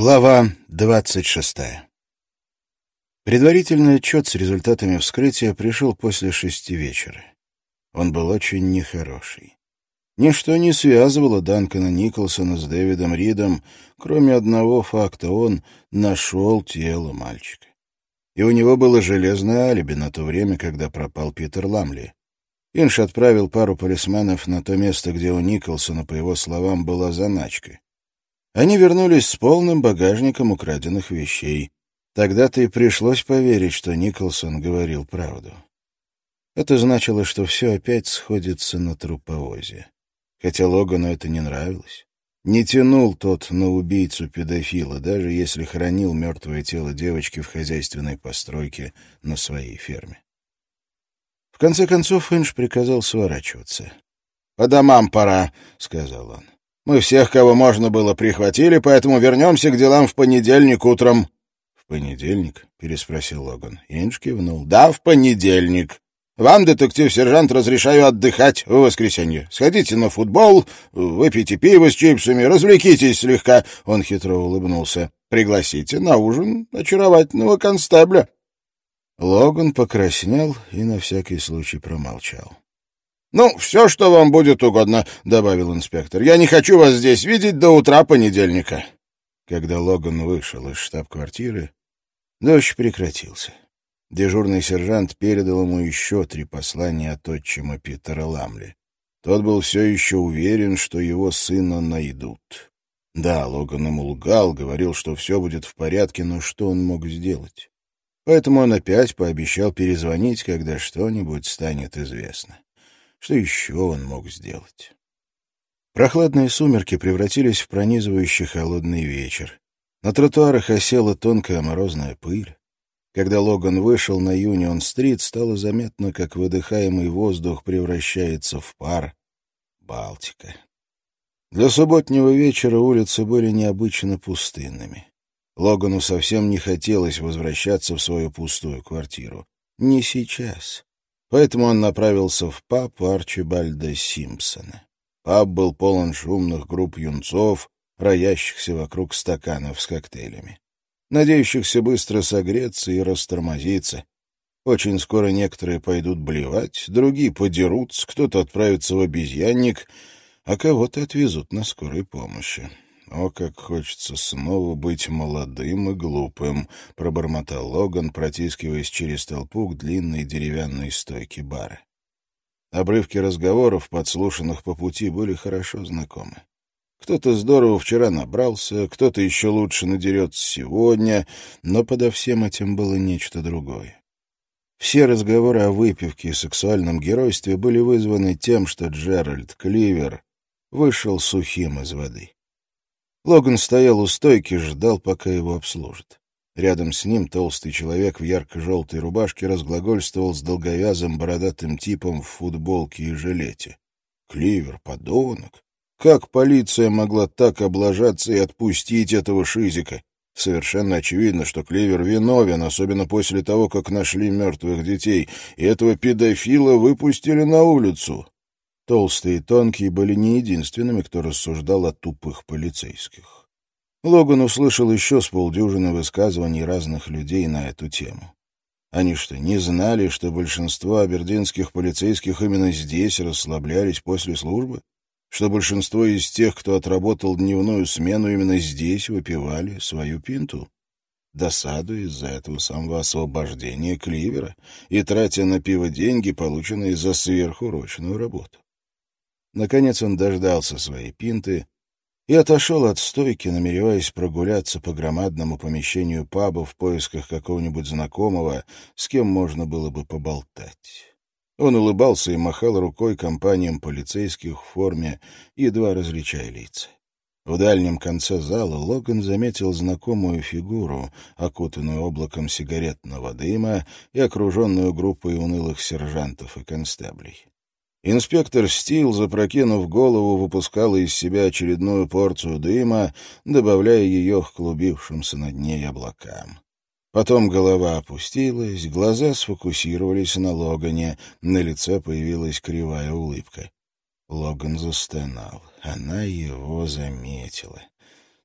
Глава 26. Предварительный отчет с результатами вскрытия пришел после шести вечера. Он был очень нехороший. Ничто не связывало Данкана Николсона с Дэвидом Ридом, кроме одного факта — он нашел тело мальчика. И у него было железное алиби на то время, когда пропал Питер Ламли. Инш отправил пару полисменов на то место, где у Николсона, по его словам, была заначка. Они вернулись с полным багажником украденных вещей. Тогда-то и пришлось поверить, что Николсон говорил правду. Это значило, что все опять сходится на труповозе. Хотя Логану это не нравилось. Не тянул тот на убийцу-педофила, даже если хранил мертвое тело девочки в хозяйственной постройке на своей ферме. В конце концов Инж приказал сворачиваться. «По домам пора», — сказал он. Мы всех, кого можно было, прихватили, поэтому вернемся к делам в понедельник утром». «В понедельник?» — переспросил Логан. Инж кивнул. «Да, в понедельник. Вам, детектив-сержант, разрешаю отдыхать в воскресенье. Сходите на футбол, выпейте пиво с чипсами, развлекитесь слегка». Он хитро улыбнулся. «Пригласите на ужин очаровательного констебля». Логан покраснел и на всякий случай промолчал. «Ну, все, что вам будет угодно», — добавил инспектор. «Я не хочу вас здесь видеть до утра понедельника». Когда Логан вышел из штаб-квартиры, дождь прекратился. Дежурный сержант передал ему еще три послания от отчима Питера Ламли. Тот был все еще уверен, что его сына найдут. Да, Логан ему лгал, говорил, что все будет в порядке, но что он мог сделать? Поэтому он опять пообещал перезвонить, когда что-нибудь станет известно. Что еще он мог сделать? Прохладные сумерки превратились в пронизывающий холодный вечер. На тротуарах осела тонкая морозная пыль. Когда Логан вышел на Юнион-стрит, стало заметно, как выдыхаемый воздух превращается в пар. Балтика. Для субботнего вечера улицы были необычно пустынными. Логану совсем не хотелось возвращаться в свою пустую квартиру. Не сейчас. Поэтому он направился в паб Арчибальда Симпсона. Паб был полон шумных групп юнцов, роящихся вокруг стаканов с коктейлями, надеющихся быстро согреться и растормозиться. Очень скоро некоторые пойдут блевать, другие подерутся, кто-то отправится в обезьянник, а кого-то отвезут на скорой помощи. «О, как хочется снова быть молодым и глупым», — пробормотал Логан, протискиваясь через толпу к длинной деревянной стойке бара. Обрывки разговоров, подслушанных по пути, были хорошо знакомы. Кто-то здорово вчера набрался, кто-то еще лучше надерется сегодня, но подо всем этим было нечто другое. Все разговоры о выпивке и сексуальном геройстве были вызваны тем, что Джеральд Кливер вышел сухим из воды. Логан стоял у стойки, ждал, пока его обслужат. Рядом с ним толстый человек в ярко-желтой рубашке разглагольствовал с долговязым бородатым типом в футболке и жилете. Кливер, подонок. Как полиция могла так облажаться и отпустить этого шизика? Совершенно очевидно, что Кливер виновен, особенно после того, как нашли мертвых детей, и этого педофила выпустили на улицу. Толстые и тонкие были не единственными, кто рассуждал о тупых полицейских. Логан услышал еще с полдюжины высказываний разных людей на эту тему. Они что, не знали, что большинство абердинских полицейских именно здесь расслаблялись после службы? Что большинство из тех, кто отработал дневную смену, именно здесь выпивали свою пинту? Досаду из-за этого самого освобождения Кливера и тратя на пиво деньги, полученные за сверхурочную работу. Наконец он дождался своей пинты и отошел от стойки, намереваясь прогуляться по громадному помещению паба в поисках какого-нибудь знакомого, с кем можно было бы поболтать. Он улыбался и махал рукой компаниям полицейских в форме, едва различая лица. В дальнем конце зала Логан заметил знакомую фигуру, окутанную облаком сигаретного дыма и окруженную группой унылых сержантов и констеблей. Инспектор Стил, запрокинув голову, выпускал из себя очередную порцию дыма, добавляя ее к клубившимся над ней облакам. Потом голова опустилась, глаза сфокусировались на Логане, на лице появилась кривая улыбка. Логан застонал. Она его заметила.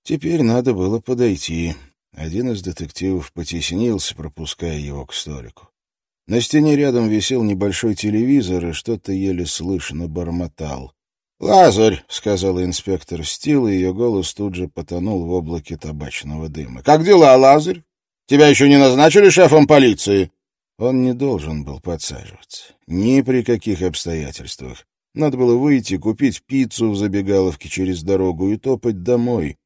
Теперь надо было подойти. Один из детективов потеснился, пропуская его к столику. На стене рядом висел небольшой телевизор, и что-то еле слышно бормотал. «Лазарь», — сказала инспектор Стил, и ее голос тут же потонул в облаке табачного дыма. «Как дела, Лазарь? Тебя еще не назначили шефом полиции?» Он не должен был подсаживаться. Ни при каких обстоятельствах. Надо было выйти, купить пиццу в забегаловке через дорогу и топать домой.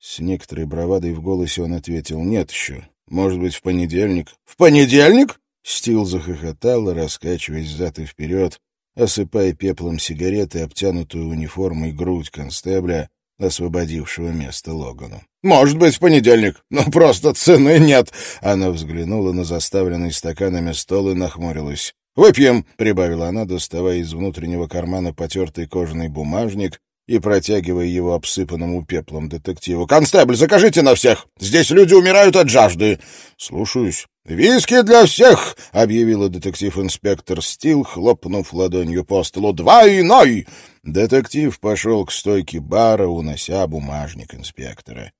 С некоторой бравадой в голосе он ответил «Нет еще. Может быть, в понедельник». «В понедельник?» Стил захохотал, раскачиваясь взад и вперед, осыпая пеплом сигареты обтянутую униформой грудь констебля, освободившего место Логану. «Может быть, в понедельник, но просто цены нет!» Она взглянула на заставленный стаканами стол и нахмурилась. «Выпьем!» — прибавила она, доставая из внутреннего кармана потертый кожаный бумажник и протягивая его обсыпанному пеплом детективу. «Констебль, закажите на всех! Здесь люди умирают от жажды!» «Слушаюсь». «Виски для всех!» — объявила детектив-инспектор Стил, хлопнув ладонью по столу. «Двойной!» Детектив пошел к стойке бара, унося бумажник инспектора.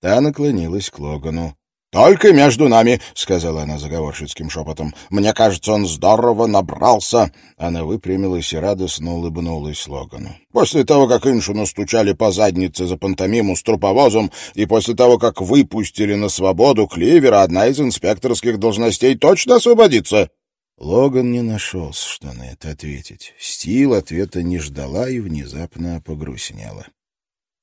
Та наклонилась к Логану. «Только между нами», — сказала она заговорщицким шепотом. «Мне кажется, он здорово набрался». Она выпрямилась и радостно улыбнулась Логану. «После того, как Иншу настучали по заднице за пантомиму с труповозом, и после того, как выпустили на свободу Кливера, одна из инспекторских должностей точно освободится». Логан не нашелся, что на это ответить. Стил ответа не ждала и внезапно погрустнела.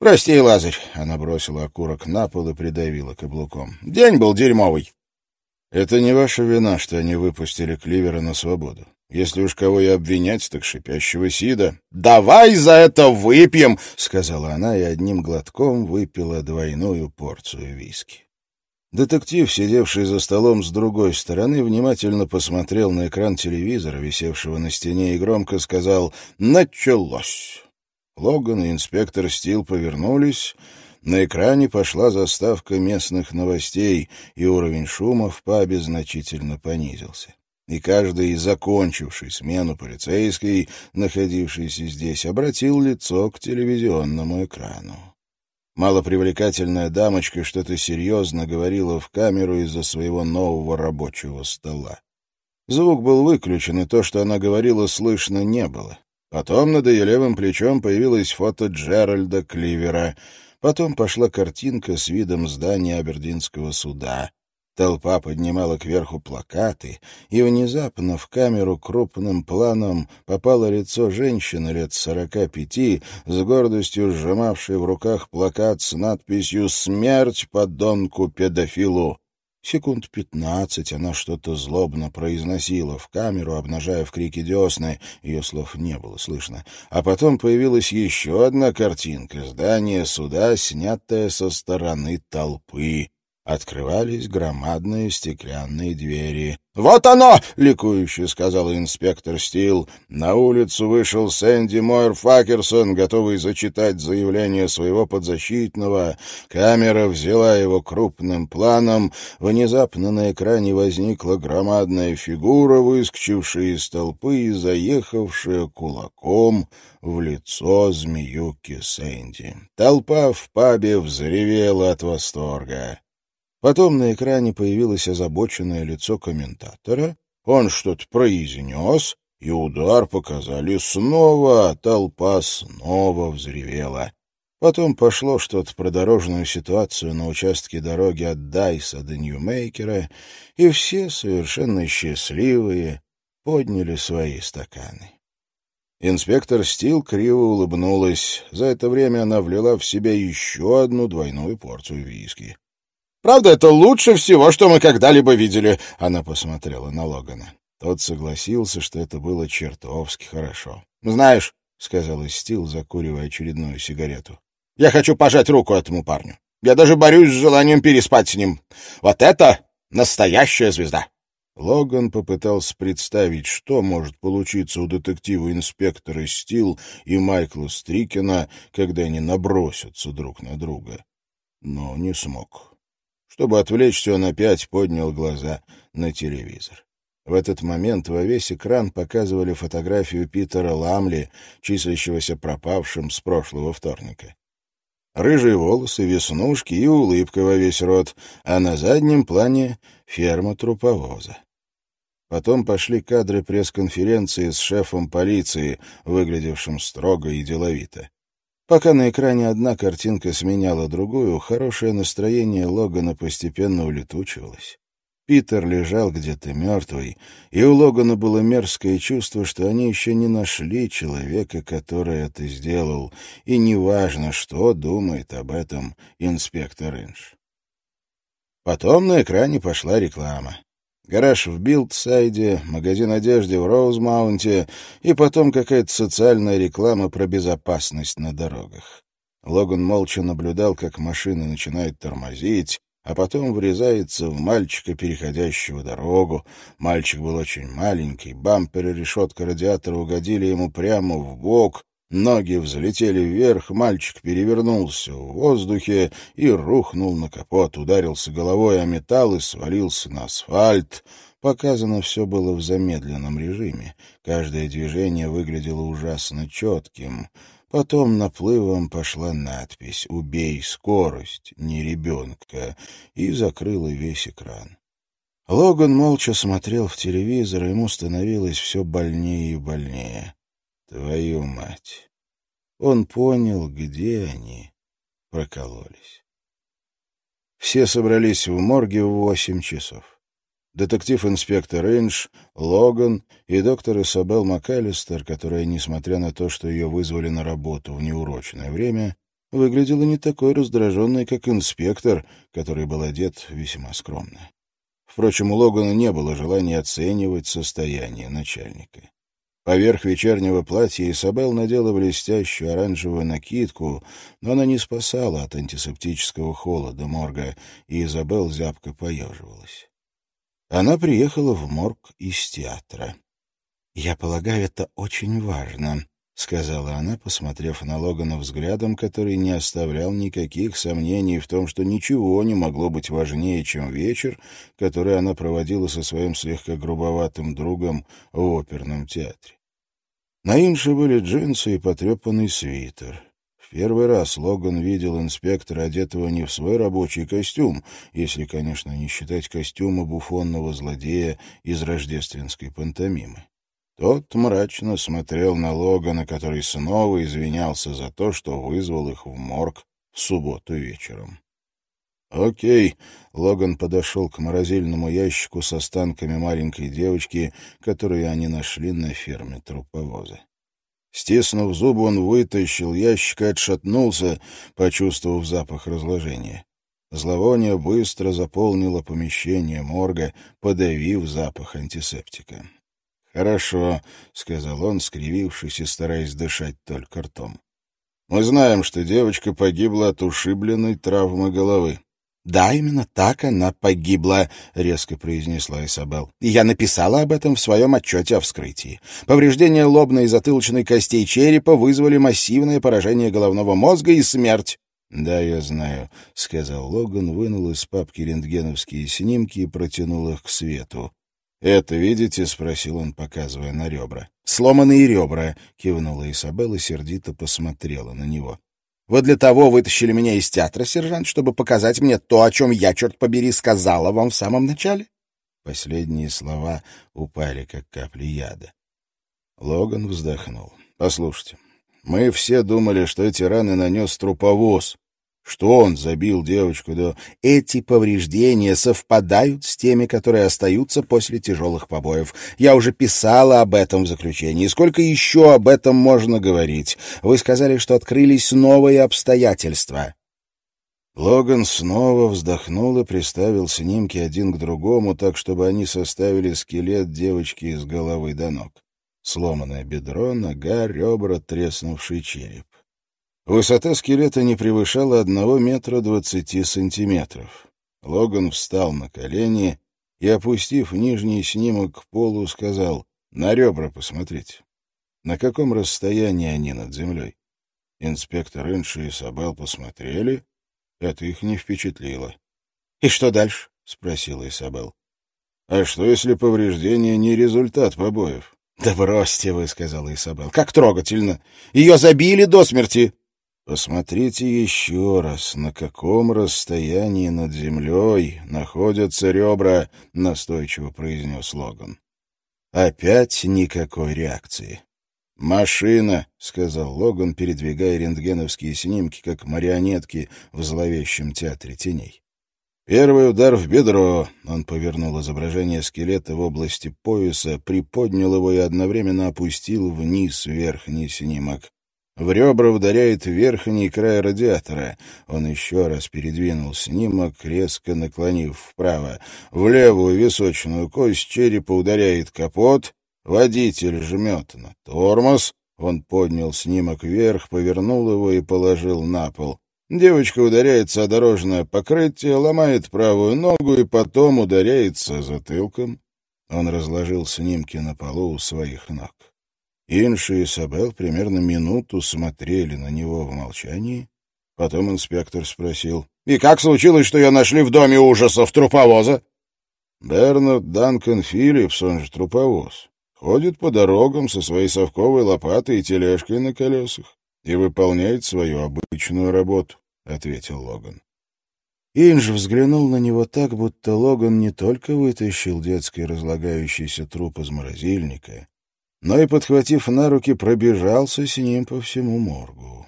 «Прости, Лазарь!» — она бросила окурок на пол и придавила каблуком. «День был дерьмовый!» «Это не ваша вина, что они выпустили Кливера на свободу. Если уж кого и обвинять, так шипящего Сида». «Давай за это выпьем!» — сказала она и одним глотком выпила двойную порцию виски. Детектив, сидевший за столом с другой стороны, внимательно посмотрел на экран телевизора, висевшего на стене, и громко сказал «Началось!». Логан и инспектор Стил повернулись. На экране пошла заставка местных новостей, и уровень шума в пабе значительно понизился. И каждый, закончивший смену полицейский, находившийся здесь, обратил лицо к телевизионному экрану. Малопривлекательная дамочка что-то серьезно говорила в камеру из-за своего нового рабочего стола. Звук был выключен, и то, что она говорила, слышно не было. Потом над ее левым плечом появилось фото Джеральда Кливера. Потом пошла картинка с видом здания Абердинского суда. Толпа поднимала кверху плакаты, и внезапно в камеру крупным планом попало лицо женщины лет сорока пяти, с гордостью сжимавшей в руках плакат с надписью «Смерть подонку-педофилу». Секунд пятнадцать она что-то злобно произносила в камеру, обнажая в крике десны. Ее слов не было слышно. А потом появилась еще одна картинка. Здание суда, снятое со стороны толпы. Открывались громадные стеклянные двери. «Вот оно!» — ликующе сказал инспектор Стил. На улицу вышел Сэнди Мойер Факерсон, готовый зачитать заявление своего подзащитного. Камера взяла его крупным планом. Внезапно на экране возникла громадная фигура, выскочившая из толпы и заехавшая кулаком в лицо змеюки Сэнди. Толпа в пабе взревела от восторга. Потом на экране появилось озабоченное лицо комментатора. Он что-то произнес, и удар показали снова, толпа снова взревела. Потом пошло что-то про дорожную ситуацию на участке дороги от Дайса до Ньюмейкера, и все, совершенно счастливые, подняли свои стаканы. Инспектор Стил криво улыбнулась. За это время она влила в себя еще одну двойную порцию виски. Правда, это лучше всего, что мы когда-либо видели. Она посмотрела на Логана. Тот согласился, что это было чертовски хорошо. «Знаешь», — сказал Стил, закуривая очередную сигарету, — «я хочу пожать руку этому парню. Я даже борюсь с желанием переспать с ним. Вот это настоящая звезда!» Логан попытался представить, что может получиться у детектива-инспектора Стил и Майкла Стрикена, когда они набросятся друг на друга. Но не смог. Чтобы отвлечься, он опять поднял глаза на телевизор. В этот момент во весь экран показывали фотографию Питера Ламли, числящегося пропавшим с прошлого вторника. Рыжие волосы, веснушки и улыбка во весь рот, а на заднем плане — ферма труповоза. Потом пошли кадры пресс-конференции с шефом полиции, выглядевшим строго и деловито. Пока на экране одна картинка сменяла другую, хорошее настроение Логана постепенно улетучивалось. Питер лежал где-то мертвый, и у Логана было мерзкое чувство, что они еще не нашли человека, который это сделал, и неважно, что думает об этом инспектор Инж. Потом на экране пошла реклама. Гараж в Билдсайде, магазин одежды в Роузмаунте и потом какая-то социальная реклама про безопасность на дорогах. Логан молча наблюдал, как машина начинает тормозить, а потом врезается в мальчика, переходящего дорогу. Мальчик был очень маленький, бампер и решетка радиатора угодили ему прямо в бок, ноги взлетели вверх, мальчик перевернулся в воздухе и рухнул на капот, ударился головой о металл и свалился на асфальт. Показано все было в замедленном режиме. Каждое движение выглядело ужасно четким. Потом наплывом пошла надпись «Убей скорость, не ребенка» и закрыла весь экран. Логан молча смотрел в телевизор, ему становилось все больнее и больнее. Твою мать! Он понял, где они прокололись. Все собрались в морге в восемь часов детектив-инспектор Эндж, Логан и доктор Исабел МакАлистер, которая, несмотря на то, что ее вызвали на работу в неурочное время, выглядела не такой раздраженной, как инспектор, который был одет весьма скромно. Впрочем, у Логана не было желания оценивать состояние начальника. Поверх вечернего платья Исабел надела блестящую оранжевую накидку, но она не спасала от антисептического холода морга, и Изабел зябко поеживалась. Она приехала в морг из театра. «Я полагаю, это очень важно», — сказала она, посмотрев на Логана взглядом, который не оставлял никаких сомнений в том, что ничего не могло быть важнее, чем вечер, который она проводила со своим слегка грубоватым другом в оперном театре. На Инше были джинсы и потрепанный свитер первый раз Логан видел инспектора, одетого не в свой рабочий костюм, если, конечно, не считать костюма буфонного злодея из рождественской пантомимы. Тот мрачно смотрел на Логана, который снова извинялся за то, что вызвал их в морг в субботу вечером. «Окей», — Логан подошел к морозильному ящику с останками маленькой девочки, которую они нашли на ферме труповоза. Стиснув зубы, он вытащил ящик и отшатнулся, почувствовав запах разложения. Зловоние быстро заполнило помещение морга, подавив запах антисептика. «Хорошо», — сказал он, скривившись и стараясь дышать только ртом. «Мы знаем, что девочка погибла от ушибленной травмы головы. «Да, именно так она погибла», — резко произнесла Исабел. «И я написала об этом в своем отчете о вскрытии. Повреждения лобной и затылочной костей черепа вызвали массивное поражение головного мозга и смерть». «Да, я знаю», — сказал Логан, вынул из папки рентгеновские снимки и протянул их к свету. «Это видите?» — спросил он, показывая на ребра. «Сломанные ребра», — кивнула Исабелла сердито посмотрела на него. Вы для того вытащили меня из театра, сержант, чтобы показать мне то, о чем я, черт побери, сказала вам в самом начале?» Последние слова упали, как капли яда. Логан вздохнул. «Послушайте, мы все думали, что эти раны нанес труповоз. Что он забил девочку до... Эти повреждения совпадают с теми, которые остаются после тяжелых побоев. Я уже писала об этом в заключении. Сколько еще об этом можно говорить? Вы сказали, что открылись новые обстоятельства. Логан снова вздохнул и приставил снимки один к другому, так, чтобы они составили скелет девочки из головы до ног. Сломанное бедро, нога, ребра, треснувший череп. Высота скелета не превышала одного метра двадцати сантиметров. Логан встал на колени и, опустив нижний снимок к полу, сказал «На ребра посмотрите. На каком расстоянии они над землей?» Инспектор Инши и Сабел посмотрели. Это их не впечатлило. «И что дальше?» — спросила Исабел. «А что, если повреждение не результат побоев?» «Да бросьте вы», — сказала Исабел. «Как трогательно! Ее забили до смерти!» Посмотрите еще раз, на каком расстоянии над землей находятся ребра, — настойчиво произнес Логан. Опять никакой реакции. «Машина», — сказал Логан, передвигая рентгеновские снимки, как марионетки в зловещем театре теней. Первый удар в бедро. Он повернул изображение скелета в области пояса, приподнял его и одновременно опустил вниз верхний снимок. В ребра ударяет верхний край радиатора. Он еще раз передвинул снимок, резко наклонив вправо. В левую височную кость черепа ударяет капот. Водитель жмет на тормоз. Он поднял снимок вверх, повернул его и положил на пол. Девочка ударяется о дорожное покрытие, ломает правую ногу и потом ударяется затылком. Он разложил снимки на полу у своих ног. Инши и Сабел примерно минуту смотрели на него в молчании. Потом инспектор спросил, «И как случилось, что ее нашли в доме ужасов труповоза?» Бернард Данкан Филлипс, он же труповоз. Ходит по дорогам со своей совковой лопатой и тележкой на колесах и выполняет свою обычную работу, — ответил Логан. Инж взглянул на него так, будто Логан не только вытащил детский разлагающийся труп из морозильника, но и, подхватив на руки, пробежался с ним по всему моргу.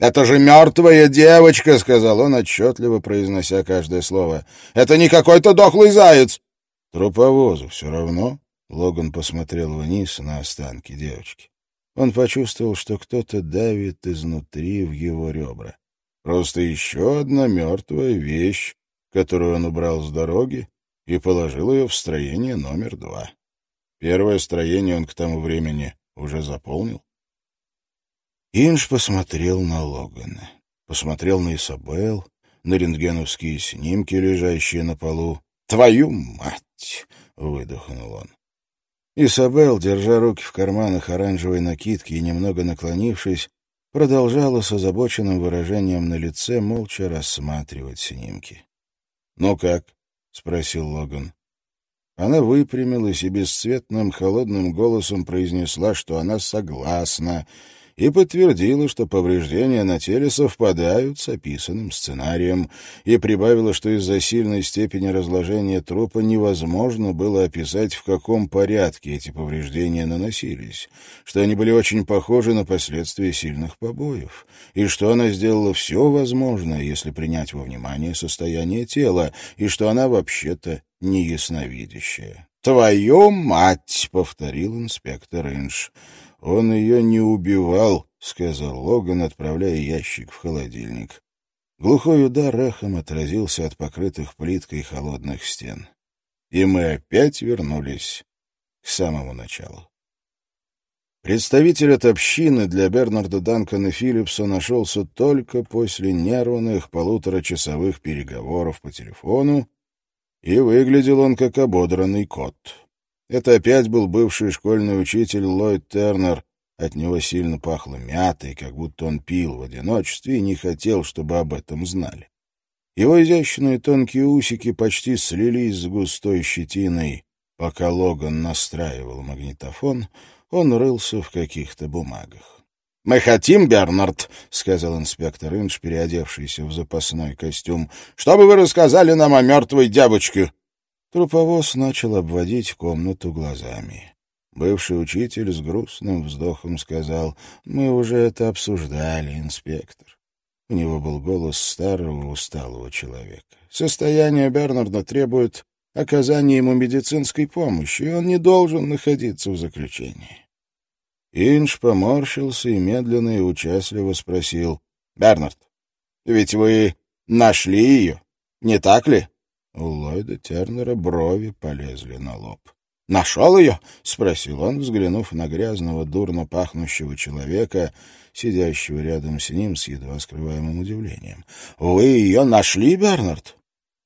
«Это же мертвая девочка!» — сказал он, отчетливо произнося каждое слово. «Это не какой-то дохлый заяц!» «Труповозу все равно?» Логан посмотрел вниз на останки девочки. Он почувствовал, что кто-то давит изнутри в его ребра. Просто еще одна мертвая вещь, которую он убрал с дороги и положил ее в строение номер два. Первое строение он к тому времени уже заполнил. Инж посмотрел на Логана, посмотрел на Исабел, на рентгеновские снимки, лежащие на полу. «Твою мать!» — выдохнул он. Исабел, держа руки в карманах оранжевой накидки и немного наклонившись, продолжала с озабоченным выражением на лице молча рассматривать снимки. «Ну как?» — спросил Логан. Она выпрямилась и бесцветным холодным голосом произнесла, что она согласна, и подтвердила, что повреждения на теле совпадают с описанным сценарием, и прибавила, что из-за сильной степени разложения трупа невозможно было описать, в каком порядке эти повреждения наносились, что они были очень похожи на последствия сильных побоев, и что она сделала все возможное, если принять во внимание состояние тела, и что она вообще-то не ясновидящая. «Твою мать!» — повторил инспектор Инш. «Он ее не убивал», — сказал Логан, отправляя ящик в холодильник. Глухой удар эхом отразился от покрытых плиткой холодных стен. И мы опять вернулись к самому началу. Представитель от общины для Бернарда Данкона Филлипса нашелся только после нервных полуторачасовых переговоров по телефону, и выглядел он как ободранный кот. Это опять был бывший школьный учитель Ллойд Тернер. От него сильно пахло мятой, как будто он пил в одиночестве и не хотел, чтобы об этом знали. Его изящные тонкие усики почти слились с густой щетиной. Пока Логан настраивал магнитофон, он рылся в каких-то бумагах. «Мы хотим, Бернард», — сказал инспектор Инш, переодевшийся в запасной костюм, — «чтобы вы рассказали нам о мертвой девочке». Труповоз начал обводить комнату глазами. Бывший учитель с грустным вздохом сказал, «Мы уже это обсуждали, инспектор». У него был голос старого усталого человека. Состояние Бернарда требует оказания ему медицинской помощи, и он не должен находиться в заключении. Инж поморщился и медленно и участливо спросил, «Бернард, ведь вы нашли ее, не так ли?» У Ллойда Тернера брови полезли на лоб. «Нашел ее?» — спросил он, взглянув на грязного, дурно пахнущего человека, сидящего рядом с ним с едва скрываемым удивлением. «Вы ее нашли, Бернард?»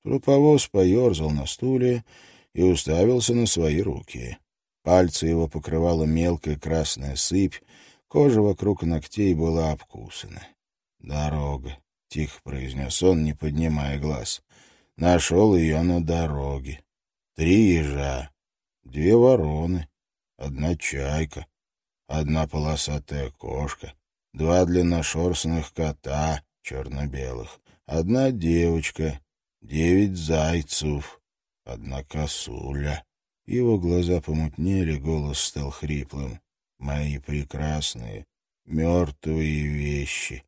Труповоз поерзал на стуле и уставился на свои руки. Пальцы его покрывала мелкая красная сыпь, кожа вокруг ногтей была обкусана. «Дорога», — тихо произнес он, не поднимая глаз. Нашел ее на дороге. Три ежа, две вороны, одна чайка, одна полосатая кошка, два длинношерстных кота, черно-белых, одна девочка, девять зайцев, одна косуля. Его глаза помутнели, голос стал хриплым. «Мои прекрасные, мертвые вещи».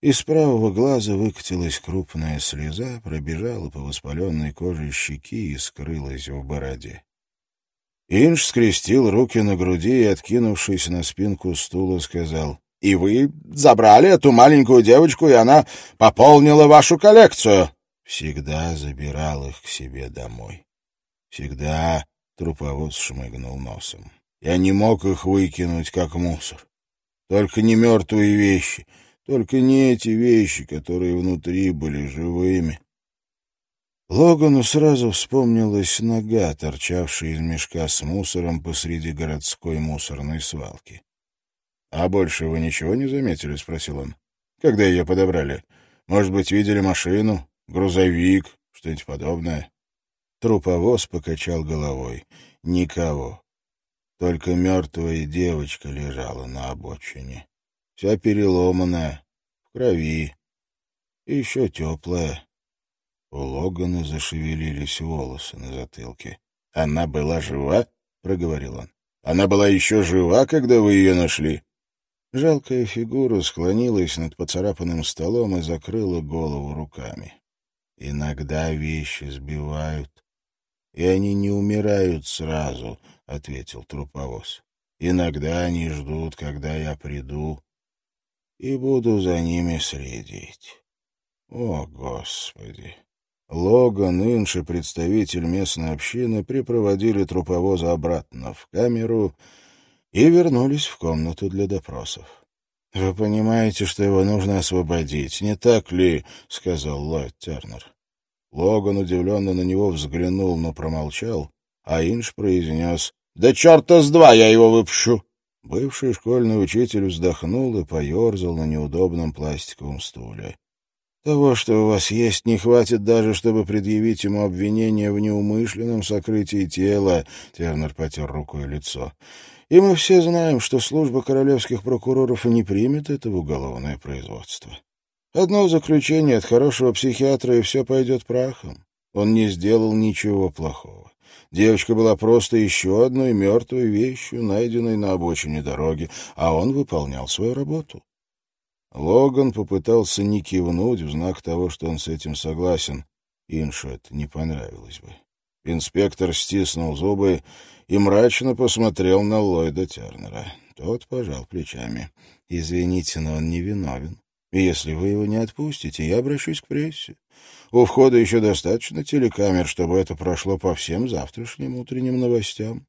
Из правого глаза выкатилась крупная слеза, пробежала по воспаленной коже щеки и скрылась в бороде. Инж скрестил руки на груди и, откинувшись на спинку стула, сказал, «И вы забрали эту маленькую девочку, и она пополнила вашу коллекцию?» Всегда забирал их к себе домой. Всегда труповоз шмыгнул носом. Я не мог их выкинуть, как мусор. Только не мертвые вещи, только не эти вещи, которые внутри были живыми. Логану сразу вспомнилась нога, торчавшая из мешка с мусором посреди городской мусорной свалки. — А больше вы ничего не заметили? — спросил он. — Когда ее подобрали? Может быть, видели машину, грузовик, что-нибудь подобное? Труповоз покачал головой. Никого. Только мертвая девочка лежала на обочине. Вся переломанная, в крови. И еще теплая. У Логана зашевелились волосы на затылке. «Она была жива?» — проговорил он. «Она была еще жива, когда вы ее нашли?» Жалкая фигура склонилась над поцарапанным столом и закрыла голову руками. «Иногда вещи сбивают, и они не умирают сразу», — ответил труповоз. «Иногда они ждут, когда я приду, и буду за ними следить. О, Господи!» Логан, Инш представитель местной общины припроводили труповоза обратно в камеру и вернулись в комнату для допросов. «Вы понимаете, что его нужно освободить, не так ли?» — сказал Ллойд Тернер. Логан удивленно на него взглянул, но промолчал, а Инш произнес «Да черта с два я его выпущу!» Бывший школьный учитель вздохнул и поерзал на неудобном пластиковом стуле. Того, что у вас есть, не хватит даже, чтобы предъявить ему обвинение в неумышленном сокрытии тела, — Тернер потер рукой лицо. И мы все знаем, что служба королевских прокуроров не примет это в уголовное производство. Одно заключение от хорошего психиатра, и все пойдет прахом. Он не сделал ничего плохого. Девочка была просто еще одной мертвой вещью, найденной на обочине дороги, а он выполнял свою работу. Логан попытался не кивнуть в знак того, что он с этим согласен. Иншу это не понравилось бы. Инспектор стиснул зубы и мрачно посмотрел на Ллойда Тернера. Тот пожал плечами. «Извините, но он не виновен. И если вы его не отпустите, я обращусь к прессе. У входа еще достаточно телекамер, чтобы это прошло по всем завтрашним утренним новостям».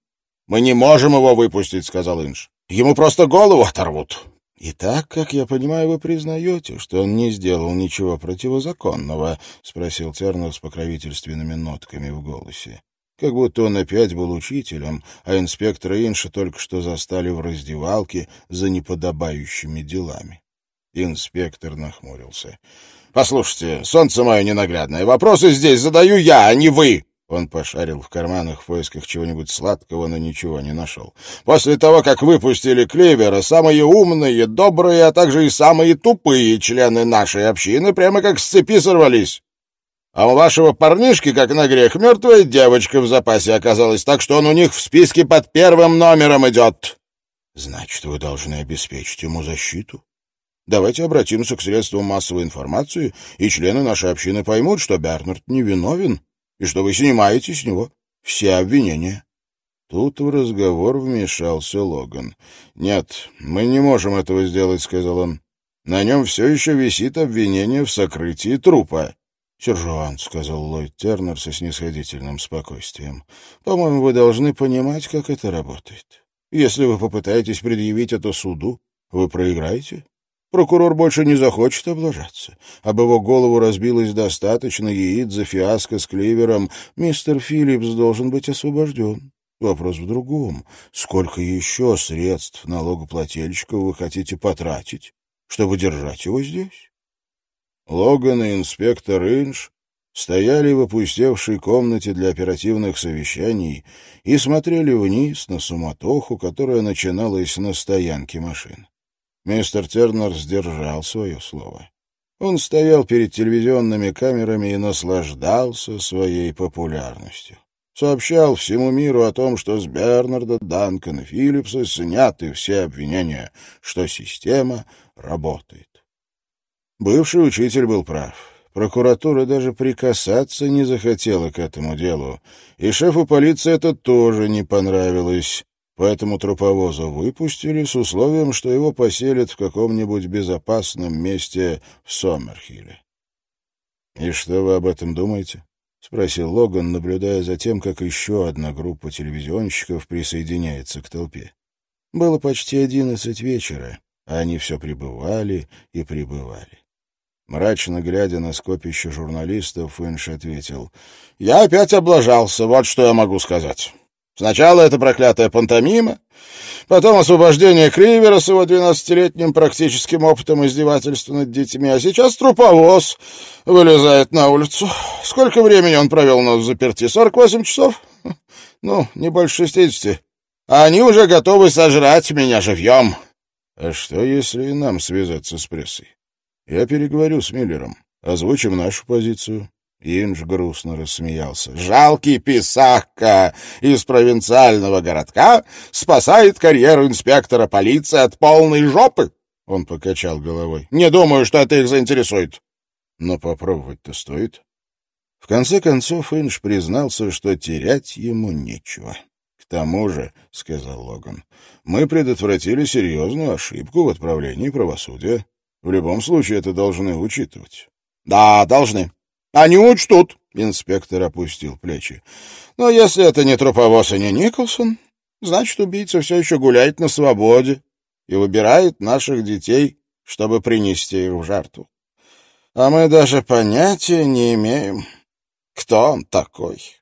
«Мы не можем его выпустить», — сказал Инш. «Ему просто голову оторвут». «И так, как я понимаю, вы признаете, что он не сделал ничего противозаконного?» — спросил Тернер с покровительственными нотками в голосе. Как будто он опять был учителем, а инспектора Инша только что застали в раздевалке за неподобающими делами. Инспектор нахмурился. «Послушайте, солнце мое ненаглядное, вопросы здесь задаю я, а не вы!» Он пошарил в карманах в поисках чего-нибудь сладкого, но ничего не нашел. «После того, как выпустили Клевера, самые умные, добрые, а также и самые тупые члены нашей общины прямо как с цепи сорвались. А у вашего парнишки, как на грех, мертвая девочка в запасе оказалась, так что он у них в списке под первым номером идет». «Значит, вы должны обеспечить ему защиту?» Давайте обратимся к средствам массовой информации, и члены нашей общины поймут, что Бернард невиновен, и что вы снимаете с него все обвинения. Тут в разговор вмешался Логан. «Нет, мы не можем этого сделать», — сказал он. «На нем все еще висит обвинение в сокрытии трупа». «Сержант», — сказал Ллойд Тернер со снисходительным спокойствием, — «по-моему, вы должны понимать, как это работает. Если вы попытаетесь предъявить это суду, вы проиграете. Прокурор больше не захочет облажаться. Об его голову разбилось достаточно яиц за фиаско с Кливером. Мистер Филлипс должен быть освобожден. Вопрос в другом. Сколько еще средств налогоплательщиков вы хотите потратить, чтобы держать его здесь? Логан и инспектор Инш стояли в опустевшей комнате для оперативных совещаний и смотрели вниз на суматоху, которая начиналась на стоянке машин. Мистер Тернер сдержал свое слово. Он стоял перед телевизионными камерами и наслаждался своей популярностью. Сообщал всему миру о том, что с Бернарда, Данкана, Филлипса сняты все обвинения, что система работает. Бывший учитель был прав. Прокуратура даже прикасаться не захотела к этому делу, и шефу полиции это тоже не понравилось. Поэтому труповоза выпустили с условием, что его поселят в каком-нибудь безопасном месте в Сомерхилле. «И что вы об этом думаете?» — спросил Логан, наблюдая за тем, как еще одна группа телевизионщиков присоединяется к толпе. Было почти одиннадцать вечера, а они все прибывали и прибывали. Мрачно глядя на скопище журналистов, Финш ответил, «Я опять облажался, вот что я могу сказать. Сначала это проклятая пантомима, потом освобождение Кривера с его двенадцатилетним практическим опытом издевательства над детьми, а сейчас труповоз вылезает на улицу. Сколько времени он провел у нас в заперти? Сорок восемь часов? Ну, не больше шестидесяти. А они уже готовы сожрать меня живьем. А что, если и нам связаться с прессой? Я переговорю с Миллером, озвучим нашу позицию. Инж грустно рассмеялся. «Жалкий писака из провинциального городка спасает карьеру инспектора полиции от полной жопы!» Он покачал головой. «Не думаю, что это их заинтересует». «Но попробовать-то стоит». В конце концов Инж признался, что терять ему нечего. «К тому же», — сказал Логан, — «мы предотвратили серьезную ошибку в отправлении правосудия. В любом случае это должны учитывать». «Да, должны», они учтут, — инспектор опустил плечи. Но если это не труповоз и не Николсон, значит, убийца все еще гуляет на свободе и выбирает наших детей, чтобы принести их в жертву. А мы даже понятия не имеем, кто он такой.